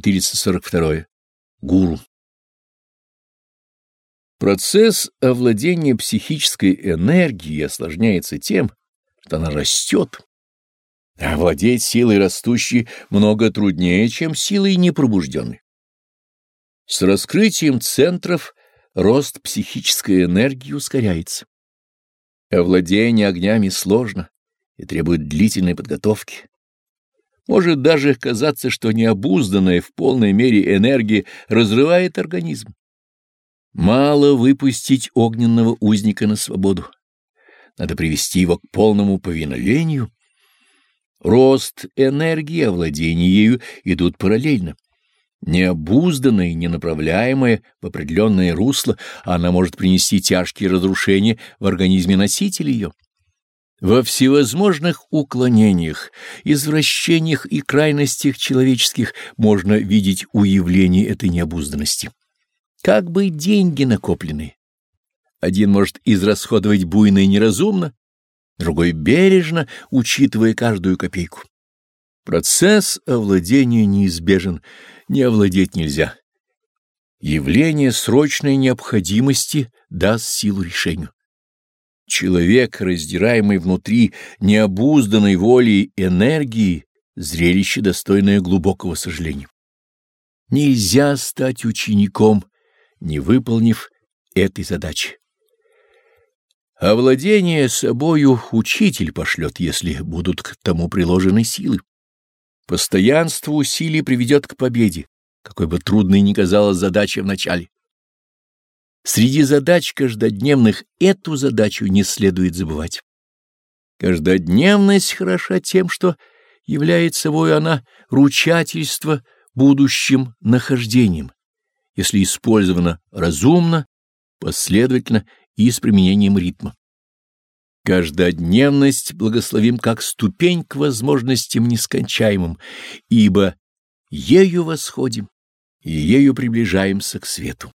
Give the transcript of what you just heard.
442. Гуру. Процесс овладения психической энергией осложняется тем, что она растет. Овладеть силой растущей много труднее, чем силой непробужденной. С раскрытием центров рост психической энергии ускоряется. Овладение огнями сложно и требует длительной подготовки. Может даже казаться, что необузданная в полной мере энергия разрывает организм. Мало выпустить огненного узника на свободу. Надо привести его к полному повиновению. Рост энергии, овладение ею идут параллельно. Необузданная и ненаправляемая в определенное русло, она может принести тяжкие разрушения в организме носителя ее. Во всевозможных уклонениях, извращениях и крайностях человеческих можно видеть уявление этой необузданности. Как бы деньги накопленные. Один может израсходовать буйно и неразумно, другой бережно, учитывая каждую копейку. Процесс овладения неизбежен, не овладеть нельзя. Явление срочной необходимости даст силу решению. Человек, раздираемый внутри необузданной волей энергии, зрелище, достойное глубокого сожаления. Нельзя стать учеником, не выполнив этой задачи. Овладение собою учитель пошлет, если будут к тому приложены силы. Постоянство усилий приведет к победе, какой бы трудной ни казалась задача в начале. Среди задач каждодневных эту задачу не следует забывать. Каждодневность хороша тем, что является собой она ручательство будущим нахождением, если использовано разумно, последовательно и с применением ритма. Каждодневность благословим как ступень к возможностям нескончаемым, ибо ею восходим и ею приближаемся к свету.